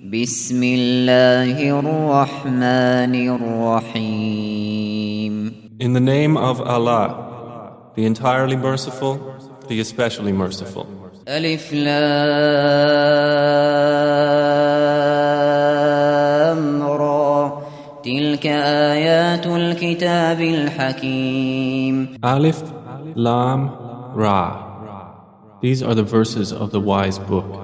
بسم الله الرحمن الرحيم In the name of Allah, the entirely merciful, the especially merciful. ألف لام را تلك آيات الكتاب الحكيم Alif, Lam, Ra. These are the verses of the wise book.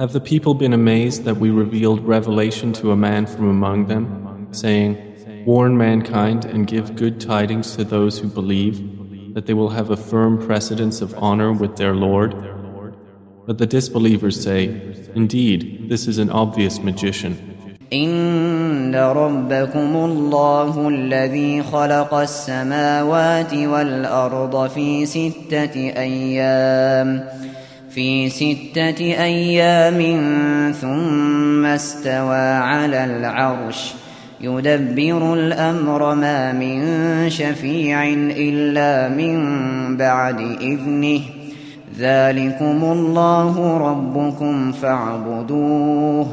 Have the people been amazed that we revealed revelation to a man from among them, saying, Warn mankind and give good tidings to those who believe, that they will have a firm precedence of honor with their Lord? But the disbelievers say, Indeed, this is an obvious magician. إن ربكم الله الذي خلق السماوات والأرض في ستة أيام في ستة أيام ثم استوى على العرش يدبر الأمر ما من شفيع إلا من بعد إذنه ذلكم الله ربكم فاعبدوه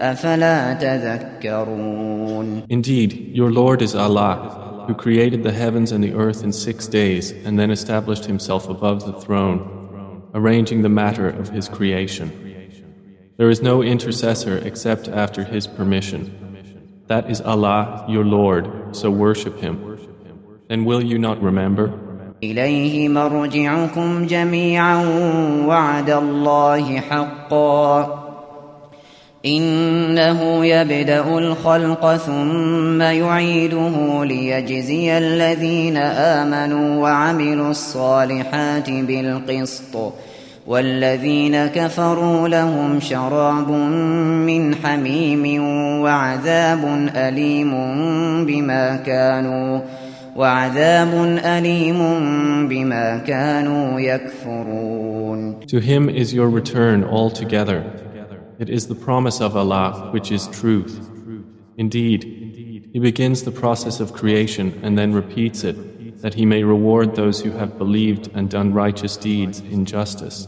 أفلا تذكرون Indeed, your Lord is Allah, who created the heavens and the earth in six days and then established himself above the throne, arranging the matter of his creation. There is no intercessor except after his permission. That is Allah, your Lord, so worship him. Then will you not remember? إليه مرجعكم جميعا وعد الله حقا إنه يبدأ الخلق ثم يعيده ليجزي الذين آمنوا وعملوا الصالحات بالقسط والذين كفروا لهم شراب من حميم وعذاب أليم بما كانوا وعذاب أليم بما كانوا يكفرون To him is your return altogether. It is the promise of Allah which is truth. Indeed, He begins the process of creation and then repeats it, that He may reward those who have believed and done righteous deeds in justice.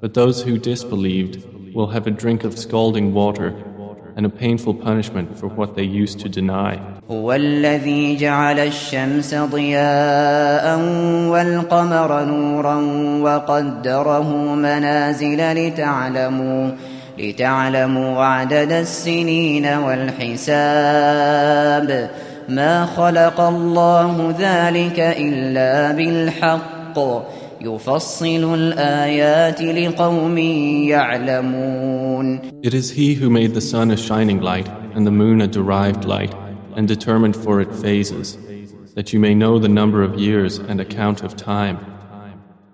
But those who disbelieved will have a drink of scalding water and a painful punishment for what they used to deny. هو الذي جعل الشمس ضياء والقمر نورا وقدره منازل لتعلموا لتعلموا عدد السنين والحساب ما خلق الله ذلك إلا بالحق يفصل الآيات لقوم يعلمون It is He who made the sun a shining light and the moon a derived light and determined for it phases, that you may know the number of years and account of time.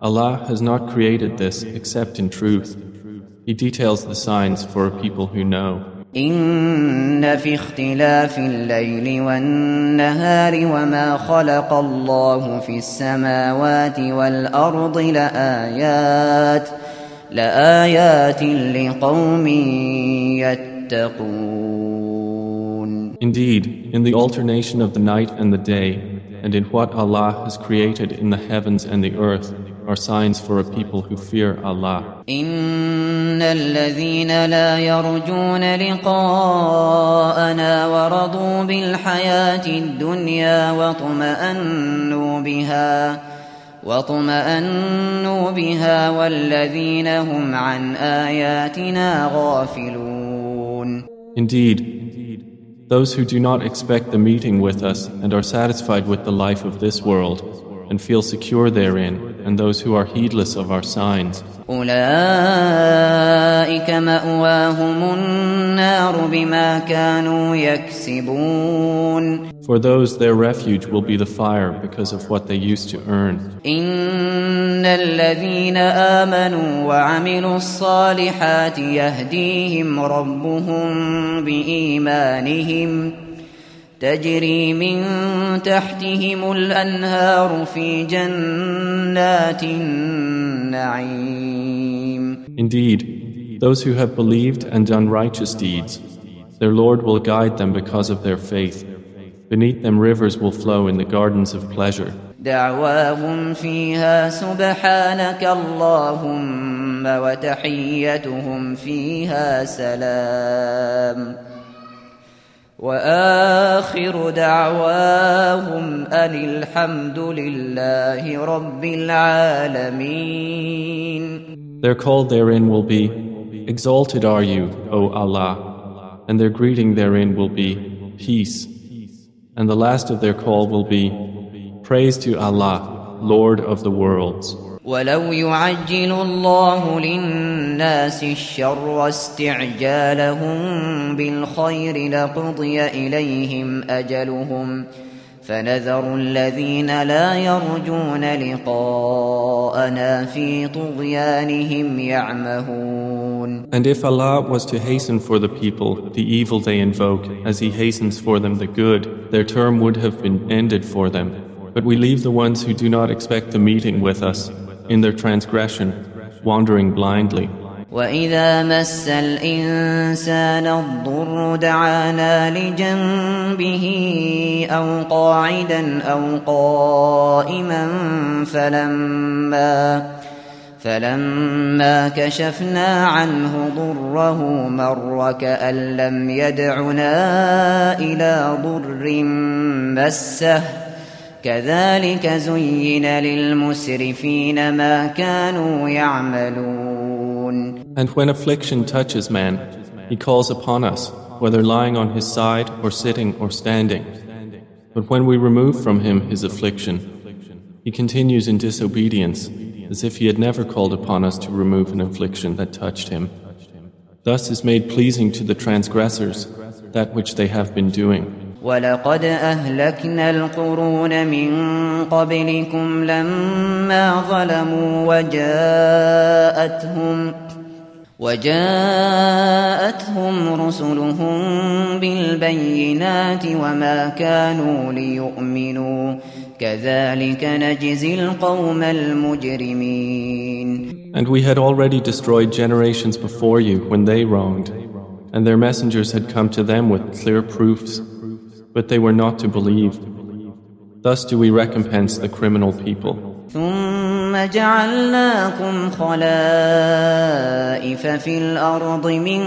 Allah has not created this except in truth. He details the signs for a people who know. إن في اختلاف الليل والنهار وما خلق الله في السماوات والأرض لآيات لآيات لقوم يتقون Indeed, in the alternation of the night and the day, and in what Allah has created in the heavens and the earth, are signs for a people who fear Allah. إن الذين لا يرجون لقاءنا ورضوا بالحياة الدنيا واطمأنوا بها واطمأنوا بها والذين هم عن آياتنا غافلون Indeed, those who do not expect the meeting with us and are satisfied with the life of this world, and feel secure therein, and those who are heedless of our signs. أولئك مأواهم النار بما كانوا يكسبون For those, their refuge will be the fire because of what they used to earn. إن الذين آمنوا وعملوا الصالحات يهديهم ربهم بإيمانهم تجري من تحتهم الأنهار في جنات النعيم Indeed, those who have believed and done righteous deeds, their Lord will guide them because of their faith. Beneath them rivers will flow in the gardens of pleasure. دعواهم فيها سبحانك اللهم وتحيتهم فيها سلام واخر دعواهم ان الحمد لله رب العالمين Their call therein will be, Exalted are you, O Allah, and their greeting therein will be, Peace. And the last of their call will be, Praise to Allah, Lord of the worlds. ولو يعجل الله للناس الشر استعجالهم بالخير لقضي إليهم أجلهم فنذر الذين لا يرجون لقاءنا في طغيانهم يعمهون And if Allah was to hasten for the people the evil they invoke as He hastens for them the good, their term would have been ended for them. But we leave the ones who do not expect the meeting with us in their transgression, wandering blindly. وإذا مس الإنسان الضر دعانا لجنبه أو قاعدا أو قائما فلما فلما كشفنا عنه ضره مر كأن لم يدعنا إلى ضر مسه كذلك زين للمسرفين ما كانوا يعملون And when affliction touches man, he calls upon us, whether lying on his side or sitting or standing. But when we remove from him his affliction, he continues in disobedience, as if he had never called upon us to remove an affliction that touched him. Thus is made pleasing to the transgressors that which they have been doing. ولقد أهلكنا القرون من قبلكم لما ظلموا وجاءتهم وجاءتهم رسلهم بالبينات وما كانوا ليؤمنوا كذلك نجزي القوم المجرمين And we had already destroyed generations before you when they wronged, and their messengers had come to them with clear proofs, but they were not to believe. Thus do we recompense the criminal people. ثم جعلناكم خلائف في الأرض من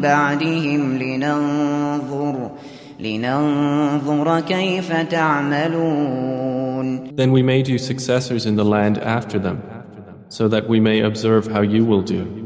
بعدهم لننظر لننظر كيف تعملون Then we made you successors in the land after them, so that we may observe how you will do.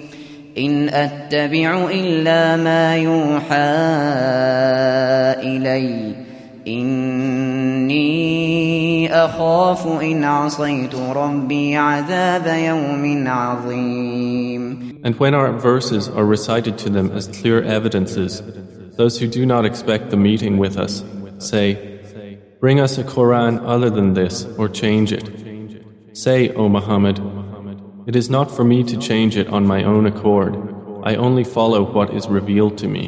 إن أتبع إلا ما يوحى إلي إني أخاف إن عصيت ربي عذاب يوم عظيم And when our verses are recited to them as clear evidences, those who do not expect the meeting with us say, Bring us a Quran other than this or change it. Say, O Muhammad, it is not for me to change it on my own accord. I only follow what is revealed to me.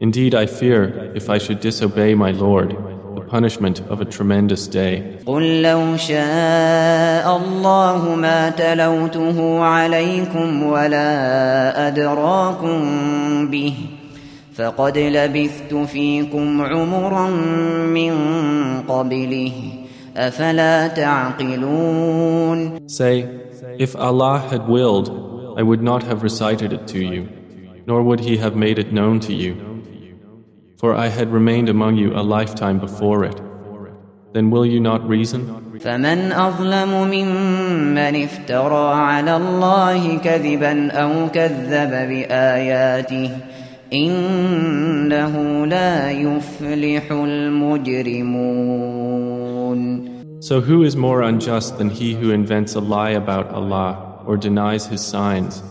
Indeed, I fear, if I should disobey my Lord, the punishment of a tremendous day. قل لو شاء الله ما تلوته عليكم ولا أدراكم به فقد لبثت فيكم عمرا من قبله أفلا تعقلون Say, if Allah had willed, I would not have recited it to you, nor would He have made it known to you. For I had remained among you a lifetime before it. Then will you not reason? فمن أظلم ممن افترى على الله كذبا أو كذب بآياته إنه لا يفلح المجرمون So who is more unjust than he who invents a lie about Allah or denies his signs?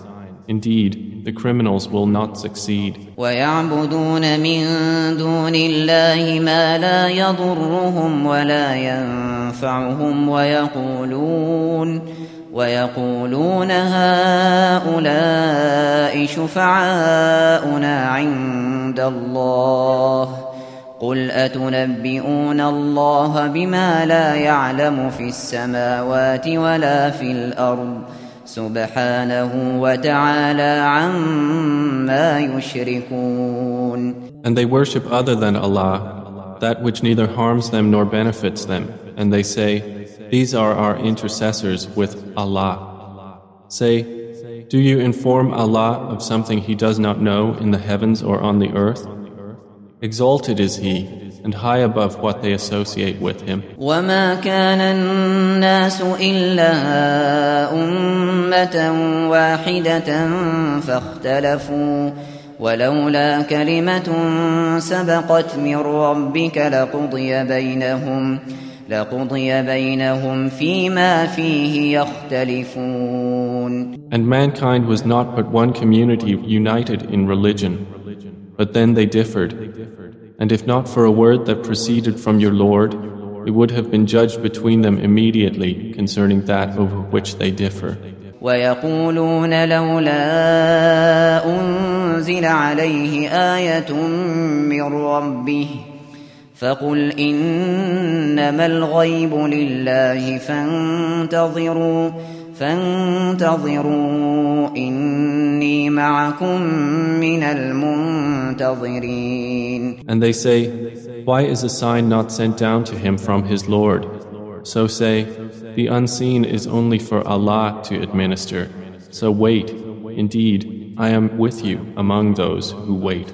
Indeed, the criminals will not succeed. ويعبدون من دون الله ما لا يضرهم ولا ينفعهم ويقولون ويقولون هؤلاء شفعاؤنا عند الله قل أتنبئون الله بما لا يعلم في السماوات ولا في الأرض سبحانه وتعالى عما يشركون And they worship other than Allah, that which neither harms them nor benefits them, and they say, These are our intercessors with Allah. Say, Do you inform Allah of something He does not know in the heavens or on the earth? Exalted is He, and high above what they associate with Him. وما كان الناس إلا أمة واحدة فاختلفوا ولولا كلمة سبقت من ربك لقضي بينهم لقضي بينهم فيما فيه يختلفون And mankind was not but one community united in religion. But then they differed. And if not for a word that proceeded from your Lord, it would have been judged between them immediately concerning that over which they differ. ويقولون لولا أنزل عليه آية من ربه فقل إنما الغيب لله فانتظروا فانتظروا إني معكم من المنتظرين And they say, Why is a sign not sent down to him from his Lord? So say, The unseen is only for Allah to administer. So wait. Indeed, I am with you among those who wait.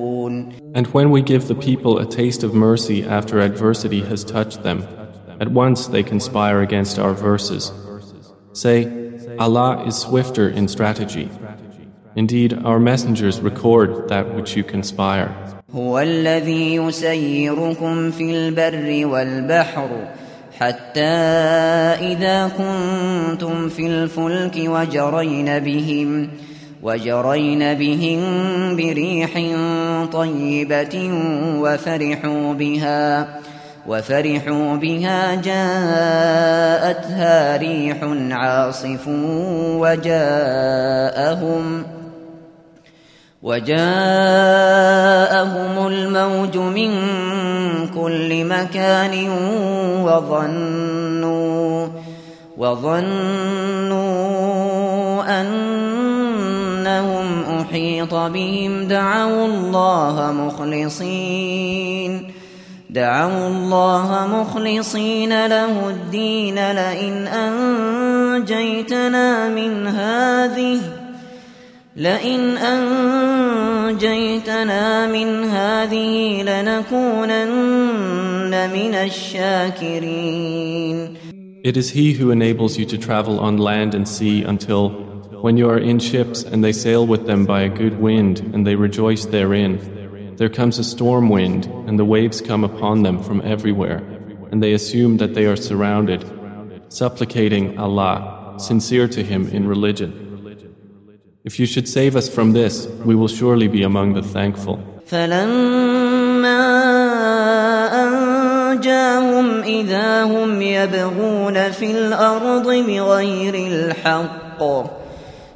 And when we give the people a taste of mercy after adversity has touched them, at once they conspire against our verses. Say, Allah is swifter in strategy. Indeed, our messengers record that which you conspire. هو الذي يسيركم في البر والبحر حتى إذا كنتم في الفلك وجرين بهم وجرين بهم بريح طيبة وفرحوا بها وفرحوا بها جاءتها ريح عاصف وجاءهم وجاءهم الموج من كل مكان وظنوا وظنوا أنهم أحيط بهم دعوا الله مخلصين. دعوا الله مخلصين له الدين لئن أنجيتنا من هذه لئن أنجيتنا من هذه لنكونن من الشاكرين. It is He who enables you to travel on land and sea until, when you are in ships and they sail with them by a good wind and they rejoice therein, there comes a storm wind and the waves come upon them from everywhere, and they assume that they are surrounded, supplicating Allah, sincere to Him in religion. If you should save us from this, we will surely be among the thankful. فلما أرجاهم إذا هم يبغون في الأرض بغير الحق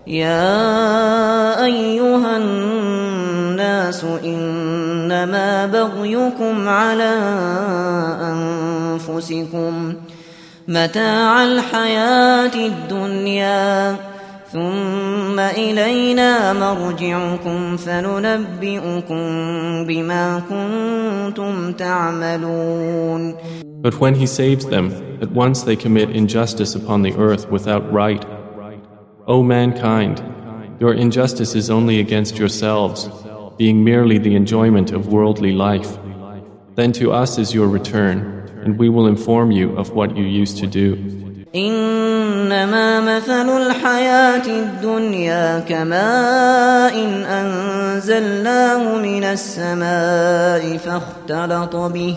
يا أيها الناس إنما بغيكم على أنفسكم متاع الحياة الدنيا ثم إلينا مرجعكم فننبئكم بما كنتم تعملون But when he saves them, at once they commit injustice upon the earth without right. O mankind, your injustice is only against yourselves, being merely the enjoyment of worldly life. Then to us is your return, and we will inform you of what you used to do. إنما مثل الحياة الدنيا كماء إن أنزلناه من السماء فاختلط به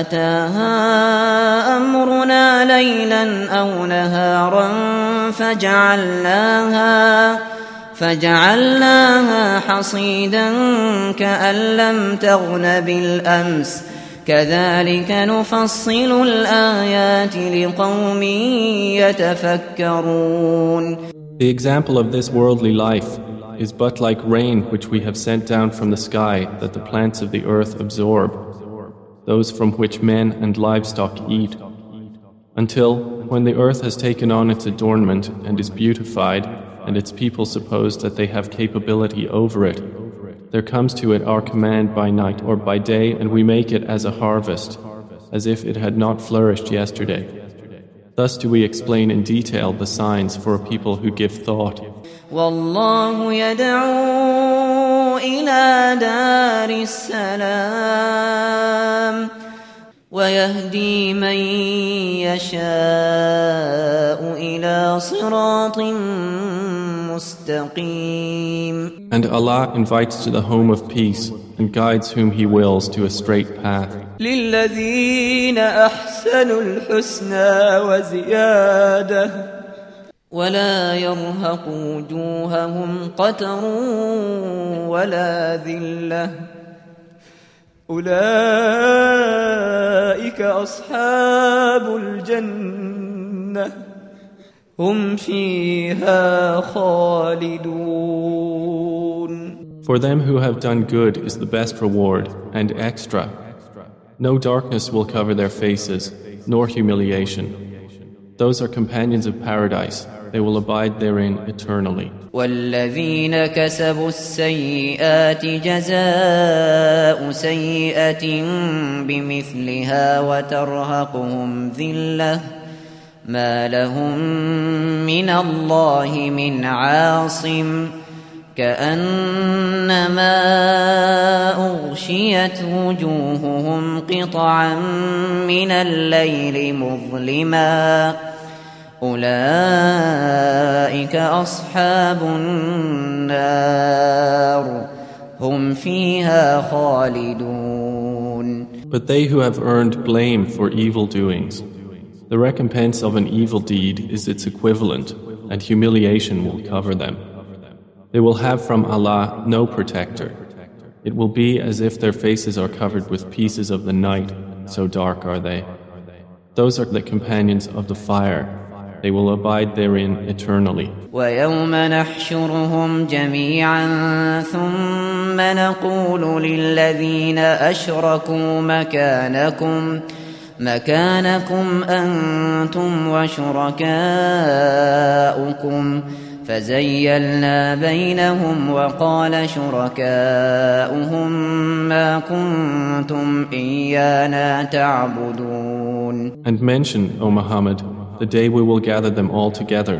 أتاها أمرنا ليلا أو نهارا فجعلناها فجعلناها حصيدا كأن لم تغن بالأمس كذلك نفصل الآيات لقوم يتفكرون The example of this worldly life is but like rain which we have sent down from the sky that the plants of the earth absorb, those from which men and livestock eat, until, when the earth has taken on its adornment and is beautified, and its people suppose that they have capability over it. There comes to it our command by night or by day, and we make it as a harvest, as if it had not flourished yesterday. Thus do we explain in detail the signs for a people who give thought. إلى دار السلام ويهدي من يشاء إلى صراط مستقيم And Allah invites to the home of peace and guides whom He wills to a straight path. للذين أحسنوا الحسنى وزيادة ولا يرهق وجوههم قتر ولا ذلة أولئك أصحاب الجنة هم فيها خالدون For them who have done good is the best reward and extra. No darkness will cover their faces, nor humiliation. Those are companions of paradise. They will abide therein eternally. والذين كسبوا السيئات جزاء سيئة بمثلها وترهقهم ذلة ما لهم من الله من عاصم كأنما أغشيت وجوههم قطعا من الليل مظلما أولئك أصحاب النار هم فيها خالدون But they who have earned blame for evil doings, the recompense of an evil deed is its equivalent, and humiliation will cover them. They will have from Allah no protector. It will be as if their faces are covered with pieces of the night, so dark are they. Those are the companions of the fire. They will abide therein eternally. ويوم نحشرهم جميعا ثم نقول للذين أشركوا مكانكم مكانكم أنتم وشركاؤكم فزيلنا بينهم وقال شركاؤهم ما كنتم إيانا تعبدون And mention, O Muhammad, the day we will gather them all together.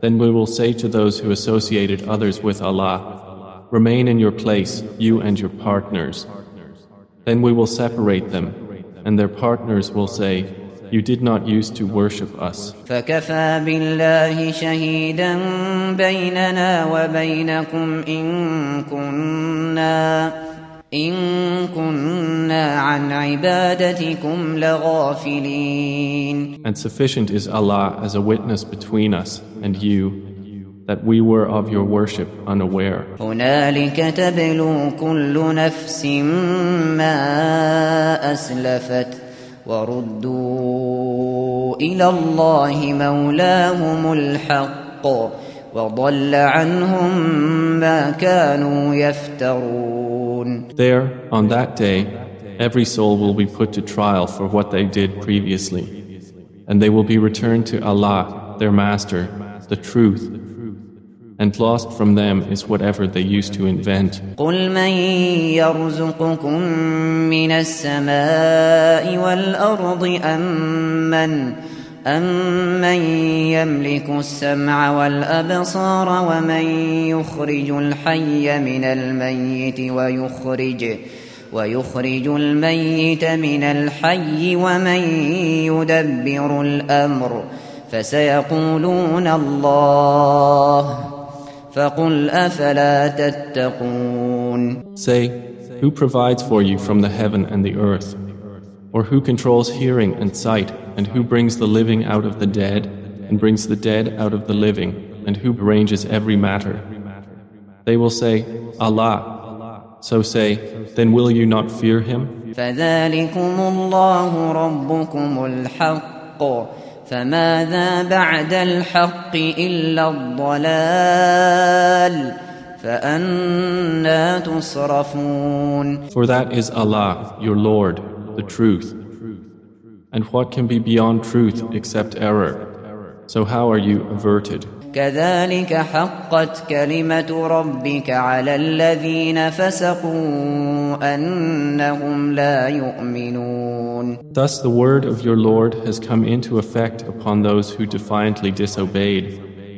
Then we will say to those who associated others with Allah, Remain in your place, you and your partners. Then we will separate them. And their partners will say, You did not used to worship us. فكفى بالله شهيدا بيننا وبينكم إن كنا إن كنا عن عبادتكم لغافلين And sufficient is Allah as a witness between us and you that we were of your worship unaware. هنالك تبلو كل نفس ما أسلفت وردوا إلى الله مولاهم الحق وضل عنهم ما كانوا يفترون There, on that day, every soul will be put to trial for what they did previously, and they will be returned to Allah, their Master, the truth, and lost from them is whatever they used to invent. قل من يرزقكم من السماء والأرض أم من أمن يملك السمع والأبصار ومن يخرج الحي من الميت ويخرج ويخرج الميت من الحي ومن يدبر الأمر فسيقولون الله فقل أفلا تتقون Say, who provides for you from the heaven and the earth? Or who controls hearing and sight, and who brings the living out of the dead, and brings the dead out of the living, and who arranges every matter? They will say, Allah. So say, then will you not fear him? فذلكم الله ربكم الحق فماذا بعد الحق إلا الضلال فأنا تصرفون For that is Allah, your Lord, the truth. And what can be beyond truth except error? So how are you averted? كذلك حقت كلمة ربك على الذين فسقوا أنهم لا يؤمنون Thus the word of your Lord has come into effect upon those who defiantly disobeyed,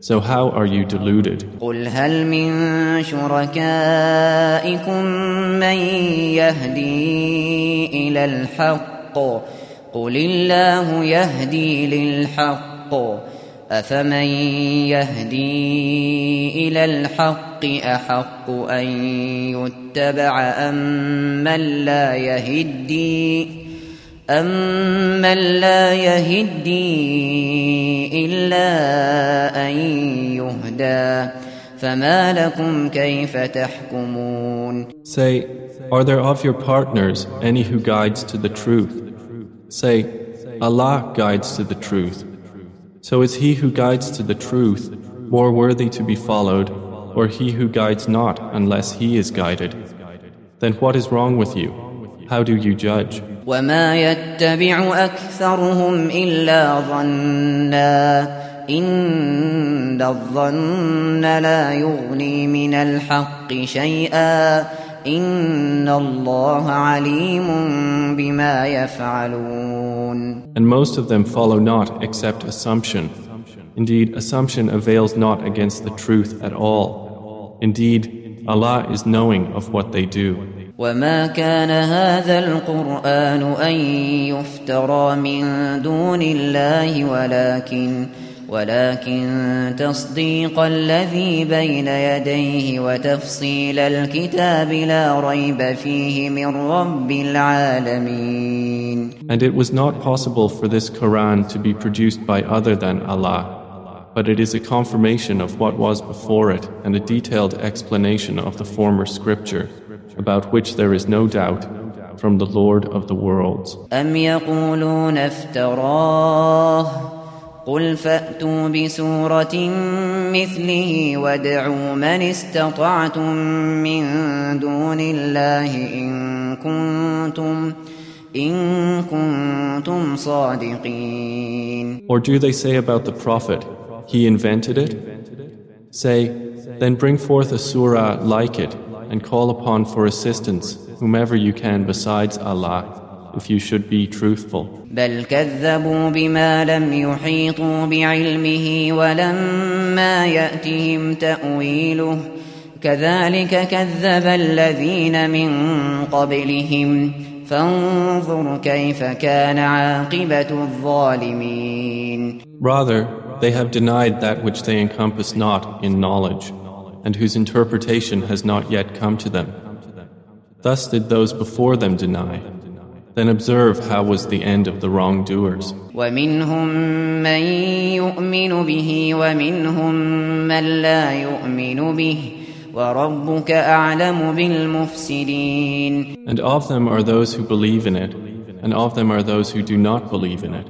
So how are you deluded? قل هل من شركائكم من يهدي إلى الحق؟ قل الله يهدي للحق. أفمن يهدي إلى الحق أحق أن يتبع أم من لا يهدي؟ أمن لا يهدي إلا أن يهدى فما لكم كيف تحكمون Say, are there of your partners any who guides to the truth? Say, Allah guides to the truth. So is he who guides to the truth more worthy to be followed, or he who guides not unless he is guided? Then what is wrong with you? How do you judge? وما يتبع أكثرهم إلا ظنا إن الظن لا يغني من الحق شيئا إن الله عليم بما يفعلون And most of them follow not except assumption. Indeed, assumption avails not against the truth at all. Indeed, Allah is knowing of what they do. وما كان هذا القرآن أن يفترى من دون الله ولكن ولكن تصديق الذي بين يديه وتفصيل الكتاب لا ريب فيه من رب العالمين And it was not possible for this Quran to be produced by other than Allah, but it is a confirmation of what was before it and a detailed explanation of the former scripture, about which there is no doubt, from the Lord of the worlds. أم يقولون افتراه قل فأتوا بسورة مثله وادعوا من استطعتم من دون الله إن كنتم إن كنتم صادقين Or do they say about the Prophet, he invented it? Say, then bring forth a surah like it and call upon for assistance whomever you can besides Allah if you should be truthful. بل كذبوا بما لم يحيطوا بعلمه ولما يأتهم تأويله كذلك كذب الذين من قبلهم فانظر كيف كان عاقبة الظالمين Rather, they have denied that which they encompass not in knowledge, and whose interpretation has not yet come to them. Thus did those before them deny. Then observe how was the end of the wrongdoers. ومنهم من يؤمن به ومنهم من لا يؤمن به وربك أعلم بالمفسدين And of them are those who believe in it, and of them are those who do not believe in it.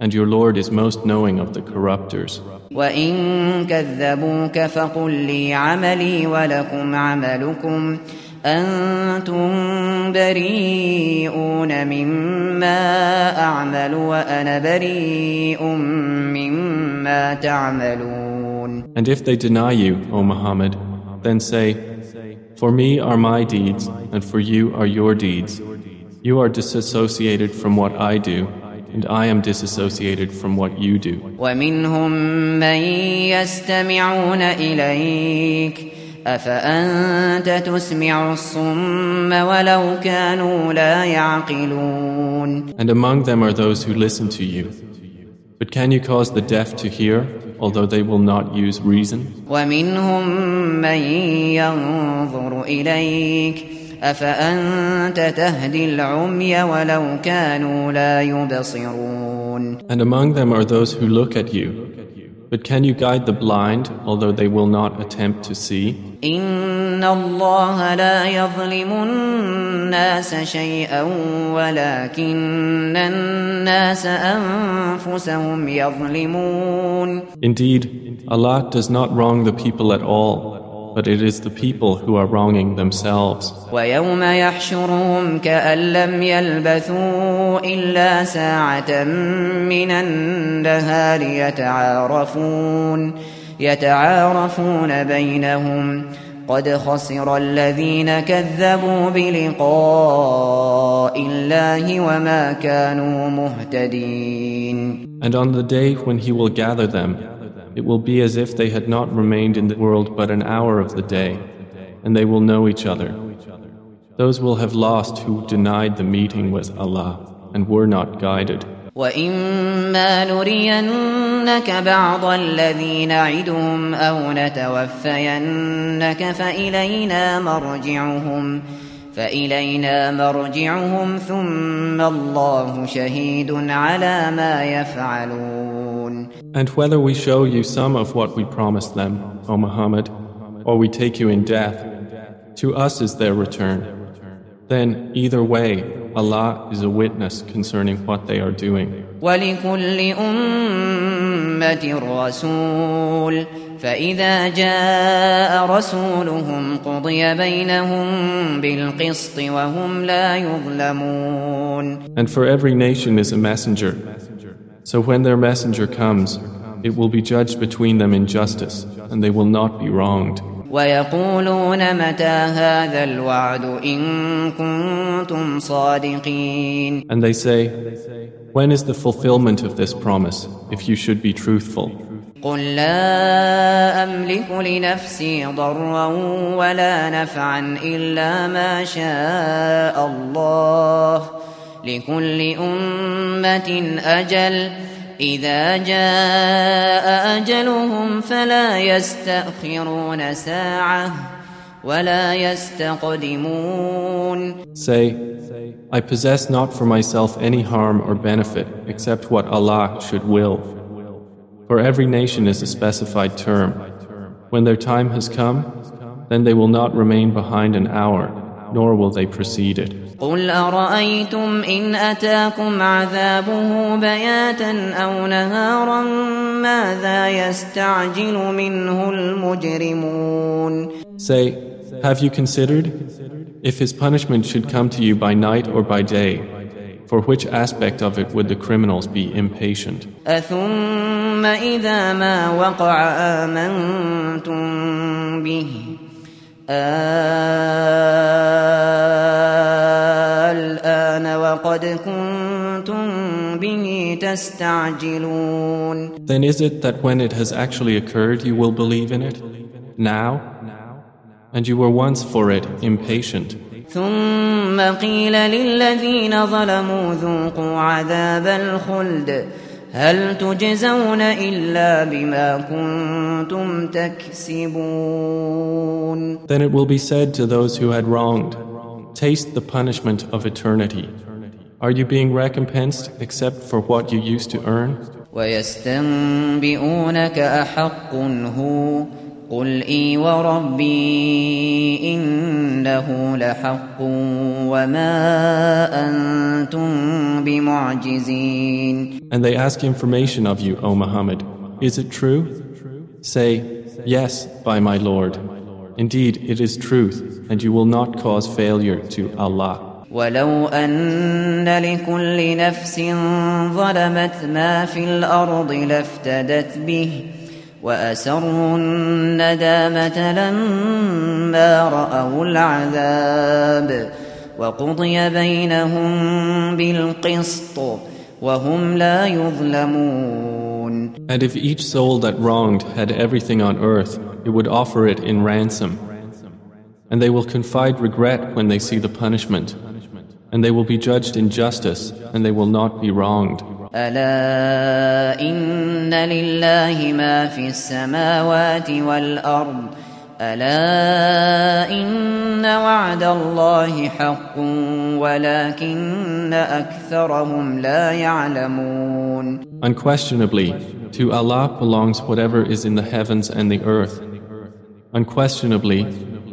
And your Lord is most knowing of the corruptors. وإن كذبوك فقل لي عملي ولكم عملكم أنتم بريئون مما أعمل وأنا بريء مما تعملون And if they deny you, O Muhammad, then say, For me are my deeds, and for you are your deeds. You are disassociated from what I do, and I am disassociated from what you do. ومنهم من يستمعون إليك أفأنت تسمع الصم ولو كانوا لا يعقلون And among them are those who listen to you. But can you cause the deaf to hear, although they will not use reason? ومنهم من ينظر إليك أفأنت تهدي العمي ولو كانوا لا يبصرون And among them are those who look at you. But can you guide the blind, although they will not attempt to see? إن الله لا يظلم الناس شيئا ولكن الناس أنفسهم يظلمون Indeed, Allah does not wrong the people at all, but it is the people who are wronging themselves. ويوم يحشرهم كأن لم يلبثوا إلا ساعة من النهار يتعارفون يتعارفون بينهم قد خسر الذين كذبوا بلقاء الله وما كانوا مهتدين And on the day when He will gather them, it will be as if they had not remained in the world but an hour of the day, and they will know each other. Those will have lost who denied the meeting with Allah and were not guided. وإما نرينك بعض الذي نعدهم أو نتوفينك فإلينا مرجعهم فإلينا مرجعهم ثم الله شهيد على ما يفعلون And whether we show you some of what we promised them, O Muhammad, or we take you in death, to us is their return. Then, either way, Allah is a witness concerning what they are doing. ولكل أمة رسول فإذا جاء رسولهم قضي بينهم بالقسط وهم لا يظلمون And for every nation is a messenger. So when their messenger comes, it will be judged between them in justice, and they will not be wronged. ويقولون متى هذا الوعد إن كنتم صادقين And they say, When is the fulfillment of this promise, if you should be truthful? قل لا أملك لنفسي ضرا ولا نفعا إلا ما شاء الله لكل أمة أجل إذا جاء أجلهم فلا يستأخرون ساعة ولا يستقدمون Say, I possess not for myself any harm or benefit except what Allah should will. For every nation is a specified term. When their time has come, then they will not remain behind an hour, nor will they precede it. قل أرأيتم إن أتاكم عذابه بياتا أو نهارا ماذا يستعجل منه المجرمون Say, have you considered? If his punishment should come to you by night or by day, For which aspect of it would the criminals be impatient? أثم إذا ما وقع آمنتم به الآن وقد كنتم به تستعجلون Then is it that when it has actually occurred you will believe in it? Now? And you were once for it impatient. ثم قيل للذين ظلموا ذوقوا عذاب الخلد هل تجزون إلا بما كنتم تكسبون Then it will be said to those who had wronged, Taste the punishment of eternity. Are you being recompensed except for what you used to earn? ويستنبئونك أحق هو قل إي وربي إنه لحق وما أنتم بمعجزين And they ask information of you, O Muhammad. Is it true? Say, Yes, by my Lord. Indeed, it is truth, and you will not cause failure to Allah. ولو أن لكل نفس ظلمت ما في الأرض لافتدت به وأسروا الندامة لما رأوا العذاب وقضي بينهم بالقسط وهم لا يظلمون And if each soul that wronged had everything on earth, it would offer it in ransom. And they will confide regret when they see the punishment. And they will be judged in justice, and they will not be wronged. ألا إن لله ما في السماوات والأرض ألا إن وعد الله حق ولكن أكثرهم لا يعلمون Unquestionably, to Allah belongs whatever is in the heavens and the earth. Unquestionably,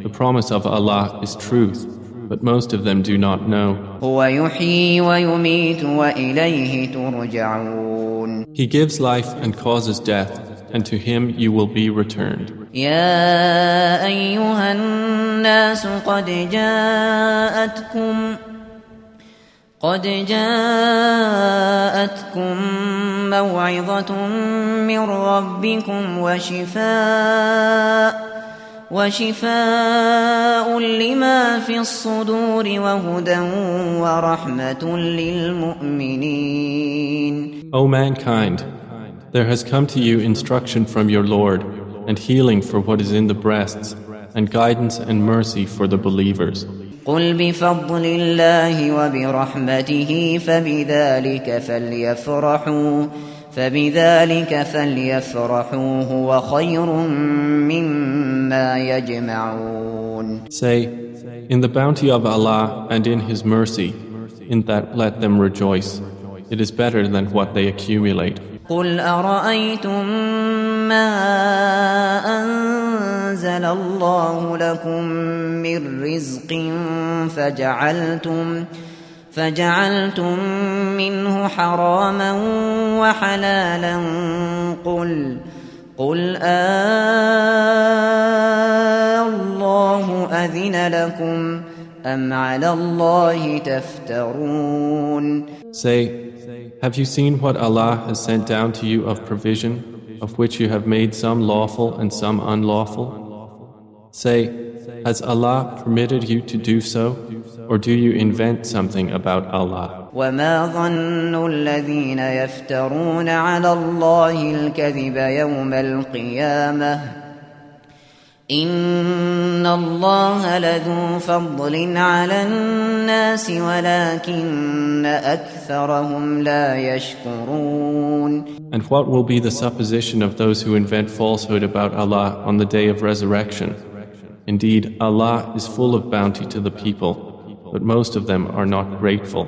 the promise of Allah is truth, but most of them do not know. هو يحيي ويميت وإليه ترجعون He gives life and causes death, And to Him you will be returned. يا أيها الناس قد جاءتكم قد جاءتكم موعظة من ربكم وشفاء وشفاء لما في الصدور وهدى ورحمة للمؤمنين O mankind, there has come to you instruction from your Lord, and healing for what is in the breasts, and guidance and mercy for the believers. قل بفضل الله وبرحمته فبذلك فليفرحوا فبذلك فليفرحوا هو خير مما يجمعون Say, In the bounty of Allah and in His mercy, in that let them rejoice. It is better than what they accumulate. قل أرأيتم ما أنزل الله لكم من رزق فجعلتم فجعلتم منه حراما وحلالا قل قل آه الله أذن لكم أم على الله تفترون Say, Have you seen what Allah has sent down to you of provision, of which you have made some lawful and some unlawful? Say, Has Allah permitted you to do so, or do you invent something about Allah? وما ظن الذين يفترون على الله الكذب يوم القيامة إن الله لذو فضل على الناس ولكن أكثرهم لا يشكرون And what will be the supposition of those who invent falsehood about Allah on the day of resurrection? Indeed, Allah is full of bounty to the people, but most of them are not grateful.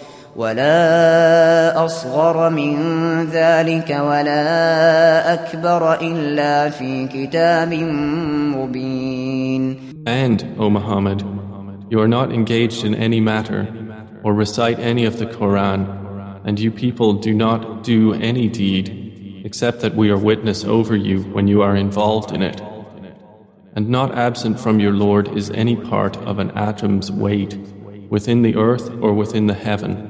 أصغر من ذلك ولا أكبر إلا في كتاب مبين And, O Muhammad, you are not engaged in any matter or recite any of the Quran, and you people do not do any deed except that we are witness over you when you are involved in it. And not absent from your Lord is any part of an atom's weight within the earth or within the heaven,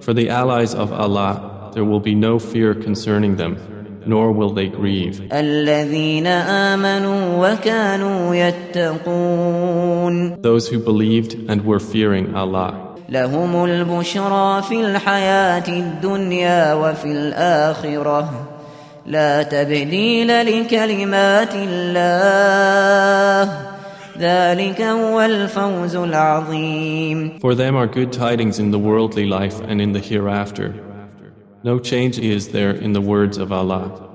for the allies of Allah, there will be no fear concerning them, nor will they grieve. الذين آمنوا وكانوا يتقون Those who believed and were fearing Allah. لهم البشرى في الحياة الدنيا وفي الآخرة لا تبديل لكلمات الله ذلك هو الفوز العظيم For them are good tidings in the worldly life and in the hereafter. No change is there in the words of Allah.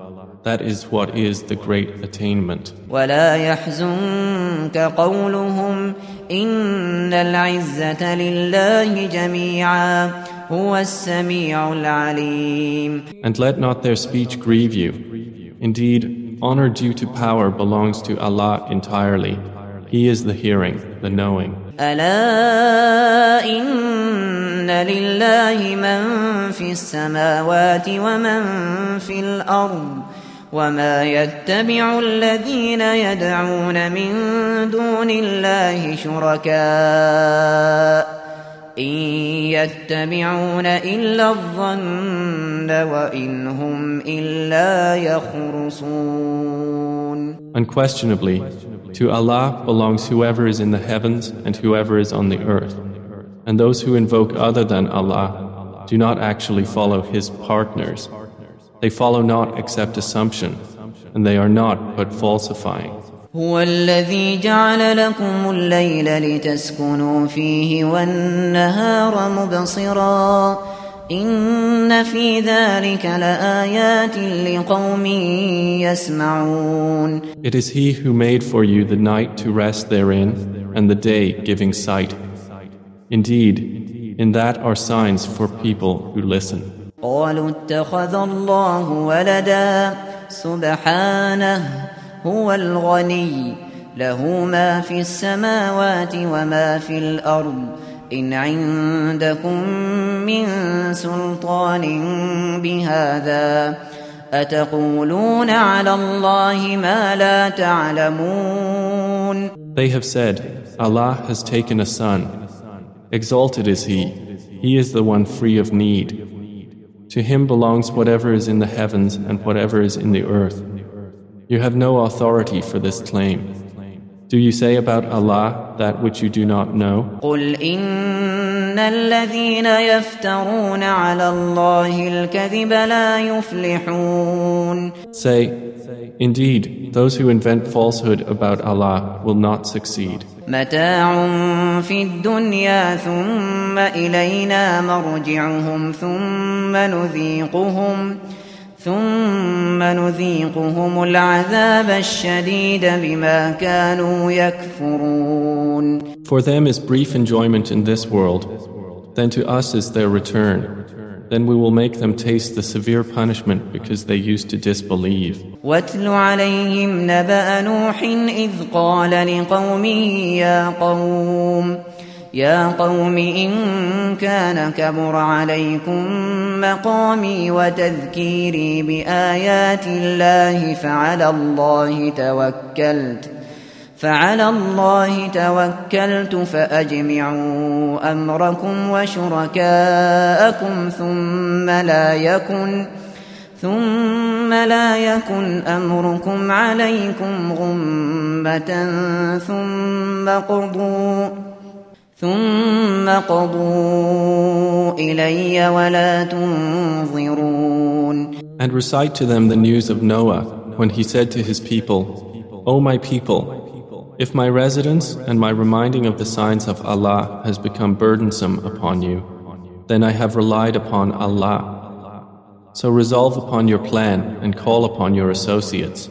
That is what is the great attainment. ولا يحزنك قولهم إن العزة لله جميعا هو السميع العليم And let not their speech grieve you. Indeed, honor due to power belongs to Allah entirely. He is the hearing, the knowing. ألا إن لله من في السماوات ومن في الأرض وما يتبع الذين يدعون من دون الله شركاء إن يتبعون إلا الظن وإن هم إلا يخرصون Unquestionably, to Allah belongs whoever is in the heavens and whoever is on the earth. And those who invoke other than Allah do not actually follow His partners. They follow not except assumption, and they are not but falsifying. هو الذي جعل لكم الليل لتسكنوا فيه والنهار مبصرا إن في ذلك لآيات لقوم يسمعون It is He who made for you the night to rest therein, and the day giving sight. Indeed, in that are signs for people who listen. قالوا اتخذ الله ولدا سبحانه هو الغني له ما في السماوات وما في الأرض إن عندكم من سلطان بهذا أتقولون على الله ما لا تعلمون They have said, Allah has taken a son. Exalted is He. He is the one free of need. To Him belongs whatever is in the heavens and whatever is in the earth. You have no authority for this claim. Do you say about Allah that which you do not know? قل إن الذين يفترون على الله الكذب لا يفلحون Say, Indeed, those who invent falsehood about Allah will not succeed. متاع في الدنيا ثم إلينا مرجعهم ثم نذيقهم ثم نذيقهم العذاب الشديد بما كانوا يكفرون For them is brief enjoyment in this world, then to us is their return. Then we will make them taste the severe punishment because they used to disbelieve. واتل عليهم نبأ نوح إذ قال لقومه يا قوم يا قوم إن كان كبر عليكم مقامي وتذكيري بآيات الله فعلى الله توكلت فعلى الله توكلت فأجمعوا أمركم وشركاءكم ثم لا يكن ثم لا يكن أمركم عليكم غمة ثم قضوا ثم قضوا إلي ولا تنظرون And recite to them the news of Noah when he said to his people, O my people, if my residence and my reminding of the signs of Allah has become burdensome upon you, then I have relied upon Allah. So resolve upon your plan and call upon your associates.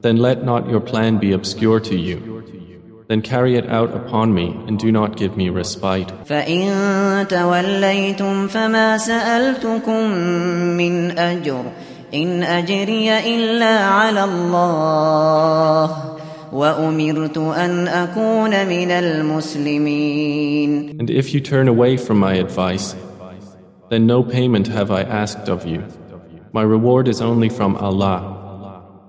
Then let not your plan be obscure to you. Then carry it out upon me and do not give me respite. فإن توليتم فما سألتكم من أجر إن أجري إلا على الله وأمرت أن أكون من المسلمين And if you turn away from my advice, then no payment have I asked of you. My reward is only from Allah.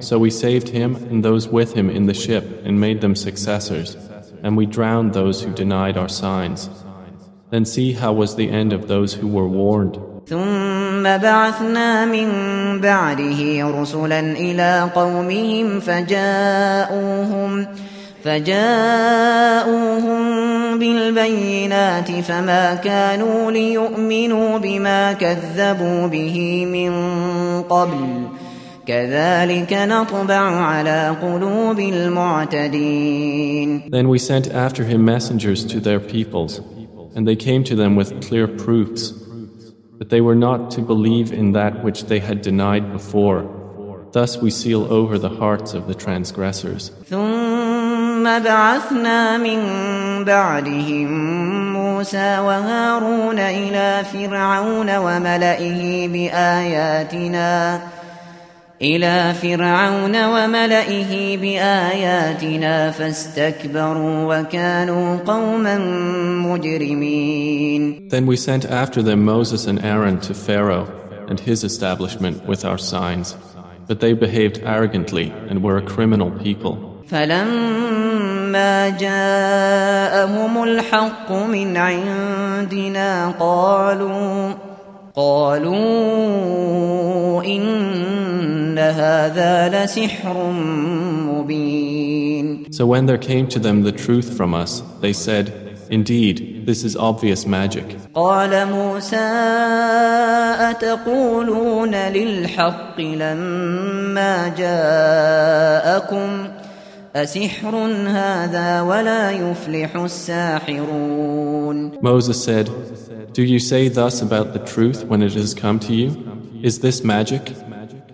so we saved him and those with him in the ship and made them successors, and we drowned those who denied our signs. Then see how was the end of those who were warned. ثم بعثنا من بعده رسلا إلى قومهم فجاءوهم فجاءوهم بالبينات فما كانوا ليؤمنوا بما كذبوا به من قبل كذلك نطبع على قلوب المعتدين Then we sent after him messengers to their peoples, and they came to them with clear proofs. But they were not to believe in that which they had denied before. Thus we seal over the hearts of the transgressors. ثم بعثنا من بعدهم موسى وهارون إلى فرعون وملئه بآياتنا إلى فرعون وملئه بآياتنا فاستكبروا وكانوا قوما مجرمين Then we sent after them Moses and Aaron to Pharaoh and his establishment with our signs. But they behaved arrogantly and were a criminal people. فلما جاءهم الحق من عندنا قالوا قالوا إن هذا لسحر مبين So when there came to them the truth from us, they said, Indeed, this is obvious magic. قال موسى أتقولون للحق لما جاءكم أسحر هذا ولا يفلح الساحرون Moses said, Do you say thus about the truth when it has come to you? Is this magic?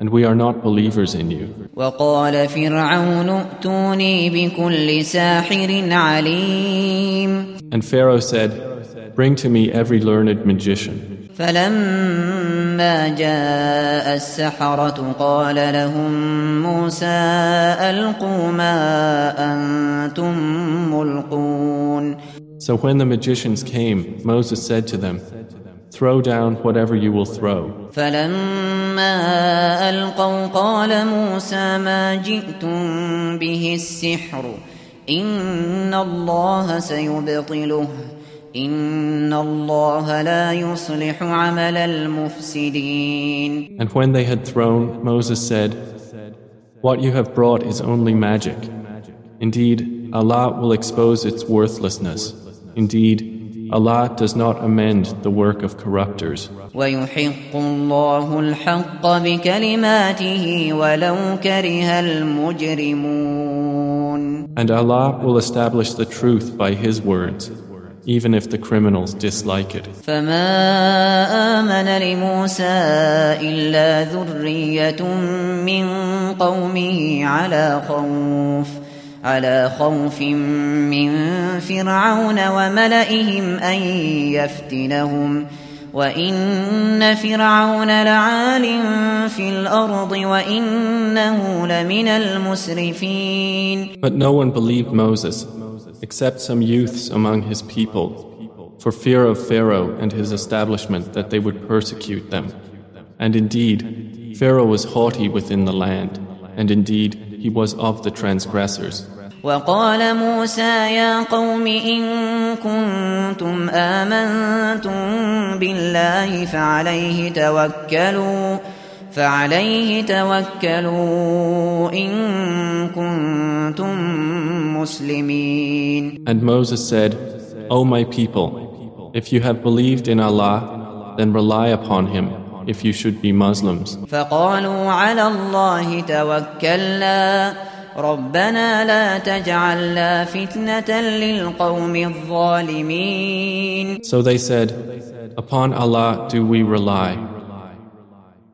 And we are not believers in you. وقال فرعون ائتوني بكل ساحر عليم And Pharaoh said, Bring to me every learned magician. فلما جاء السحرة قال لهم موسى ألقوا ما أنتم ملقون So when the magicians came, Moses said to them, Throw down whatever you will throw. فلما ألقوا قال موسى ما جئتم به السحر إن الله سيبطله إن الله لا يصلح عمل المفسدين And when they had thrown, Moses said, What you have brought is only magic. Indeed, Allah will expose its worthlessness. Indeed, Allah does not amend the work of corruptors. ويحق الله الحق بكلماته ولو كره المجرمون And Allah will establish the truth by His words, even if the criminals dislike it. فما آمن لموسى إلا ذرية من قومه على خوف على خوف من فرعون وملئهم أن يفتنهم وإن فرعون لعال في الأرض وإنه لمن المسرفين But no one believed Moses except some youths among his people for fear of Pharaoh and his establishment that they would persecute them. And indeed, Pharaoh was haughty within the land, and indeed, he was of the transgressors. وقال موسى يا قوم إن كنتم آمنتم بالله فعليه توكلوا فعليه توكلوا إن كنتم مسلمين And Moses said, O my people, if you have believed in Allah, then rely upon Him if you should be Muslims. فقالوا على الله توكلنا ربنا لا تجعلنا فتنة للقوم الظالمين So they said, Upon Allah do we rely.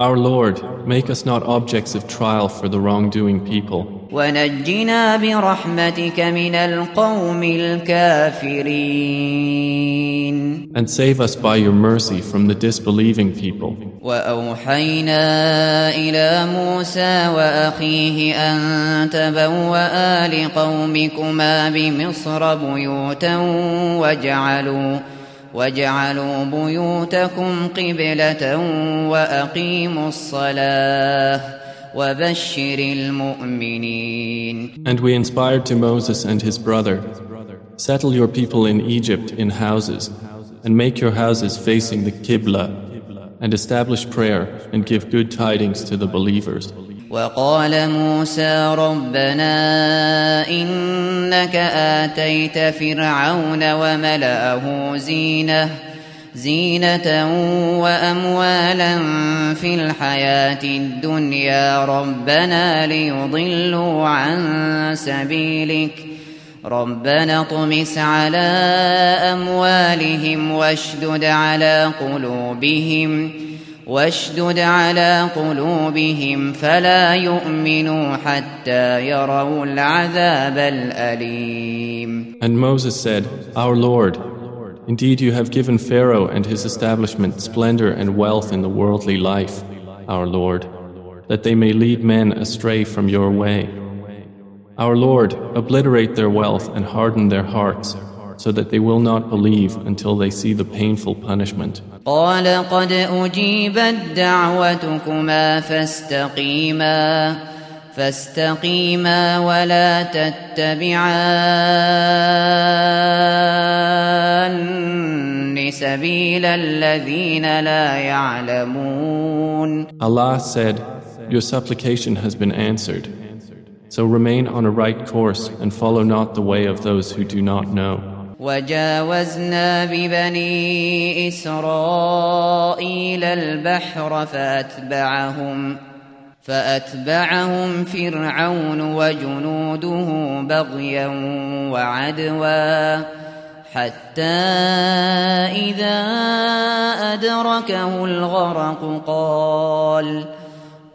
Our Lord, make us not objects of trial for the wrongdoing people. ونجنا برحمتك من القوم الكافرين And save us by your mercy from the disbelieving people. وأوحينا إلى موسى وأخيه أن تبوأ لقومكما بمصر بيوتا وجعلوا واجعلوا بيوتكم قبلة وأقيموا الصلاة And we inspired to Moses and his brother, Settle your people in Egypt in houses, and make your houses facing the Qibla, and establish prayer and give good tidings to the believers. وقال موسى ربنا إنك آتيت فرعون وملأه زينة زينة وأموالا في الحياة الدنيا ربنا ليضلوا عن سبيلك ربنا اطمس على أموالهم واشدد على قلوبهم واشدد على قلوبهم فلا يؤمنوا حتى يروا العذاب الأليم And Moses said, Our Lord, indeed you have given Pharaoh and his establishment splendor and wealth in the worldly life, our Lord, that they may lead men astray from your way. Our Lord, obliterate their wealth and harden their hearts, so that they will not believe until they see the painful punishment. قال قد أجيبت دعوتكما فاستقيما فاستقيما ولا تتبعان سبيل الذين لا يعلمون Allah said, Your supplication has been answered. So remain on a right course and follow not the way of those who do not know. وجاوزنا ببني إسرائيل البحر فأتبعهم فأتبعهم فرعون وجنوده بغيا وعدوا حتى إذا أدركه الغرق قال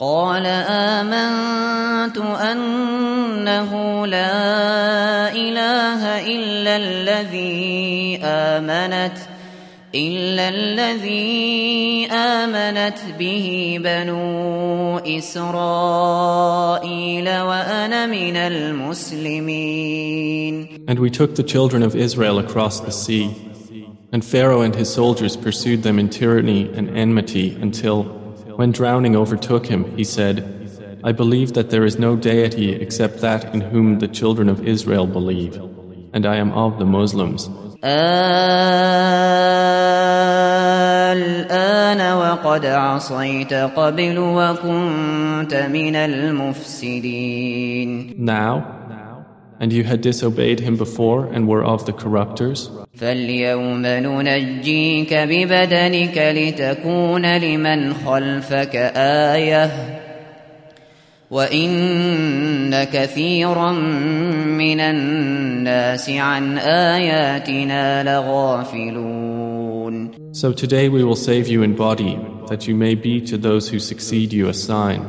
قال آمنت أنه لا إله إلا الذي آمنت إلا الذي آمنت به بنو إسرائيل وأنا من المسلمين And we took the children of Israel across the sea, and Pharaoh and his soldiers pursued them in tyranny and enmity until, when drowning overtook him, he said, I believe that there is no deity except that in whom the children of Israel believe, and I am of the Muslims. الآن وقد عصيت قبل وكنت من المفسدين. Now, and you had disobeyed him before and were of the corrupters, فاليوم ننجيك ببدنك لتكون لمن خلفك آية. وإن كثيرا من الناس عن آياتنا لغافلون So today we will save you in body, that you may be to those who succeed you a sign.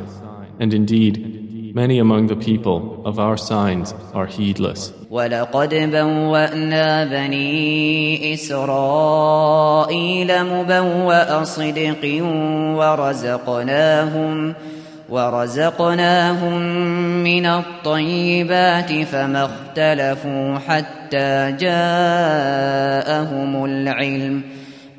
And indeed, many among the people of our signs are heedless. ولقد بوأنا بني إسرائيل مبوأ صدق ورزقناهم ورزقناهم من الطيبات فما اختلفوا حتى جاءهم العلم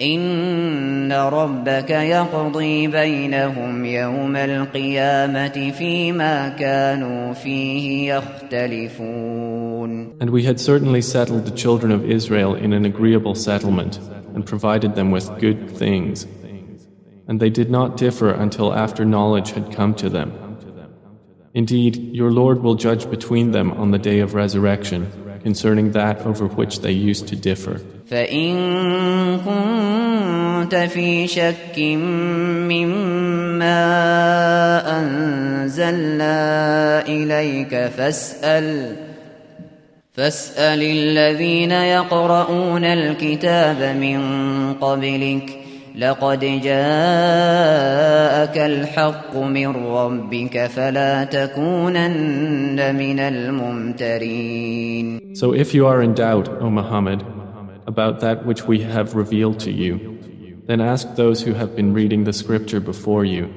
إن ربك يقضي بينهم يوم القيامة فيما كانوا فيه يختلفون And we had certainly settled the children of Israel in an agreeable settlement and provided them with good things. And they did not differ until after knowledge had come to them. Indeed, your Lord will judge between them on the day of resurrection concerning that over which they used to differ. فإن كنت في شك مما أنزلنا إليك فاسأل فاسأل الذين يقرؤون الكتاب من قبلك لقد جاءك الحق من ربك فلا تكونن من الممترين So if you are in doubt, O Muhammad, about that which we have revealed to you, then ask those who have been reading the scripture before you.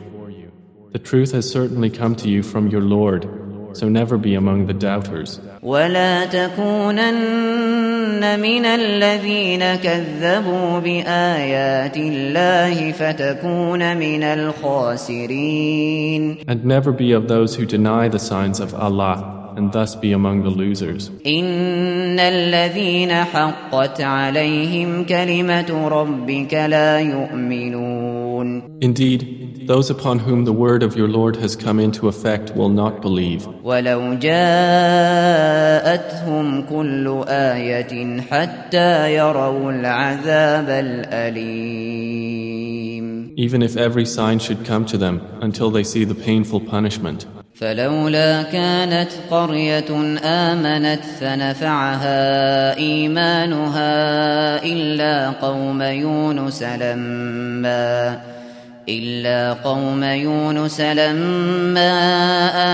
The truth has certainly come to you from your Lord, so never be among the doubters. ولا تكونن من الذين كذبوا بآيات الله فتكون من الخاسرين And never be of those who deny the signs of Allah and thus be among the losers. إن الذين حقت عليهم كلمة ربك لا يؤمنون Indeed, those upon whom the word of your Lord has come into effect will not believe. ولو جاءتهم كل آية حتى يروا العذاب الأليم Even if every sign should come to them until they see the painful punishment. فلولا كانت قرية آمنت فنفعها إيمانها إلا قوم يونس لما إلا قوم يونس لما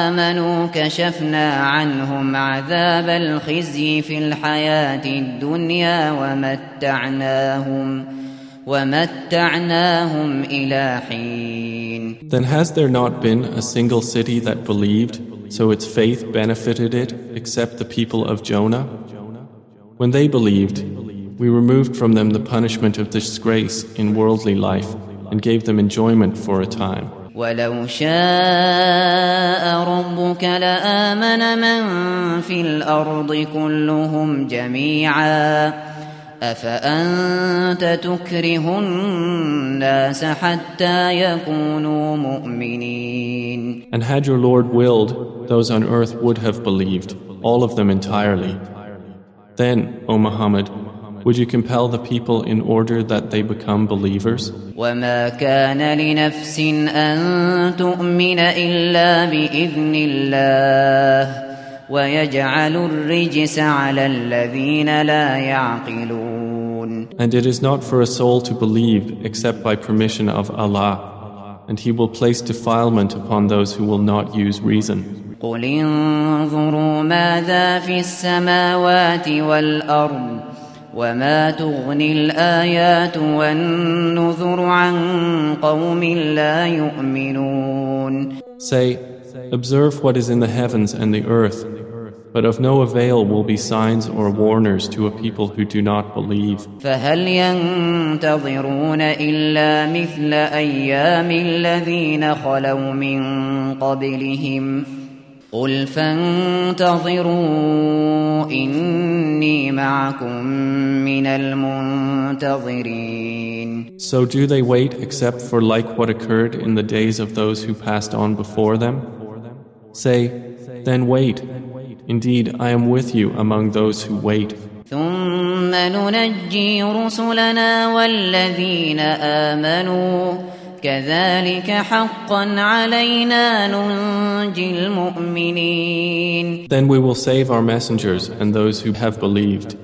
آمنوا كشفنا عنهم عذاب الخزي في الحياة الدنيا ومتعناهم ومتعناهم إلى حين Then has there not been a single city that believed, so its faith benefited it, except the people of Jonah? When they believed, we removed from them the punishment of disgrace in worldly life and gave them enjoyment for a time. ولو شاء ربك لآمن من في الأرض كلهم جميعا أفأنت تكره الناس حتى يكونوا مؤمنين And had your Lord willed, those on earth would have believed, all of them entirely. Then, O Muhammad, would you compel the people in order that they become believers? وما كان لنفس أن تؤمن إلا بإذن الله ويجعل الرجس على الذين لا يعقلون And it is not for a soul to believe except by permission of Allah, and He will place defilement upon those who will not use reason. قل انظروا ماذا في السماوات والأرض وما تغني الآيات والنذر عن قوم لا يؤمنون Say, observe what is in the heavens and the earth, but of no avail will be signs or warners to a people who do not believe. فهل ينتظرون إلا مثل أيام الذين خلوا من قبلهم قل فانتظروا إني معكم من المنتظرين So do they wait except for like what occurred in the days of those who passed on before them? Say, then wait. Indeed, I am with you among those who wait. ثم ننجي رسلنا والذين آمنوا كذلك حقا علينا ننجي المؤمنين Then we will save our messengers and those who have believed.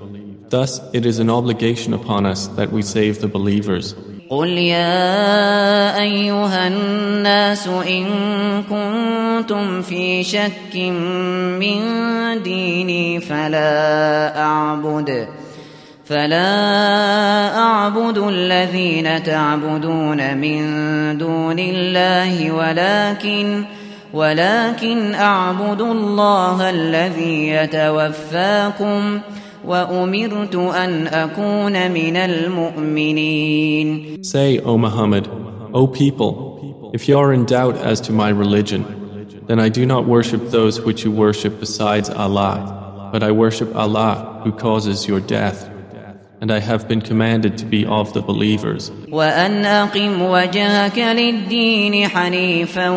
Thus it is an obligation upon us that we save the believers. قل يا أيها الناس إن كنتم في شك من ديني فلا أعبد فلا أعبد الذين تعبدون من دون الله ولكن ولكن أعبد الله الذي يتوفاكم وأمرت أن أكون من المؤمنين Say, O Muhammad, O people, if you are in doubt as to my religion, then I do not worship those which you worship besides Allah, but I worship Allah who causes your death. and I have been commanded to be of the believers. وأن أقم وجهك للدين حنيفا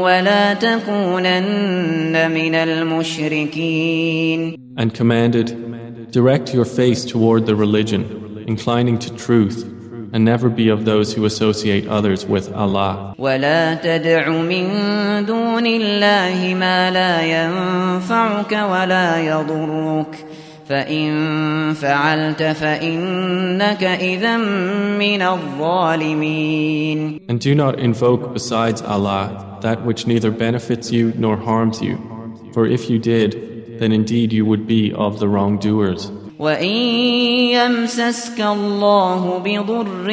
ولا تكونن من المشركين. And commanded, direct your face toward the religion, inclining to truth, and never be of those who associate others with Allah. ولا تدع من دون الله ما لا ينفعك ولا يضرك. فإن فعلت فإنك إذا من الظالمين And do not invoke besides Allah that which neither benefits you nor harms you. For if you did, then indeed you would be of the wrongdoers. وإن يمسسك الله بضر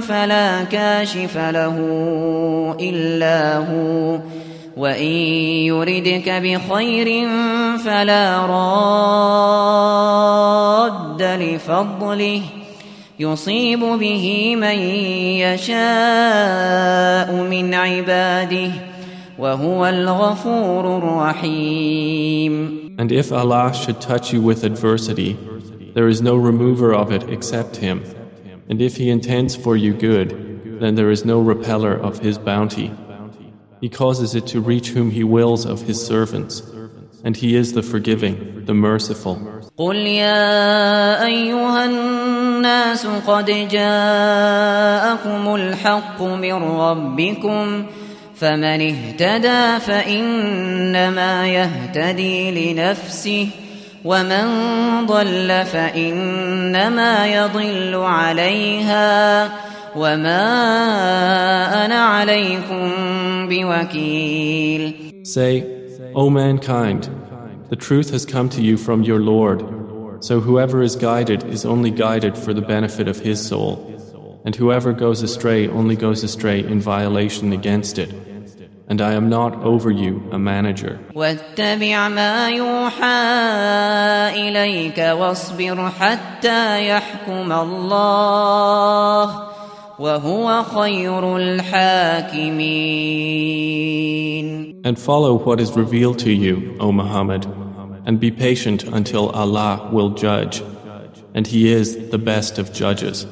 فلا كاشف له إلا هو وإن يردك بخير فلا راد لفضله يصيب به من يشاء من عباده وهو الغفور الرحيم And if Allah should touch you with adversity, there is no remover of it except Him. And if He intends for you good, then there is no repeller of His bounty. He causes it to reach whom He wills of His servants, and He is the forgiving, the merciful. قل يا أيها الناس قد جاءكم الحق من ربكم فمن اهتدى فإنما يهتدي لنفسه ومن ضل فإنما يضل عليها وما أنا عليكم بوكيل Say, O mankind, the truth has come to you from your Lord. So whoever is guided is only guided for the benefit of his soul, and whoever goes astray only goes astray in violation against it. And I am not over you a manager. واتبع ما يوحى إليك واصبر حتى يحكم الله وهو خير الحاكمين And follow what is revealed to you, O Muhammad, and be patient until Allah will judge, and He is the best of judges.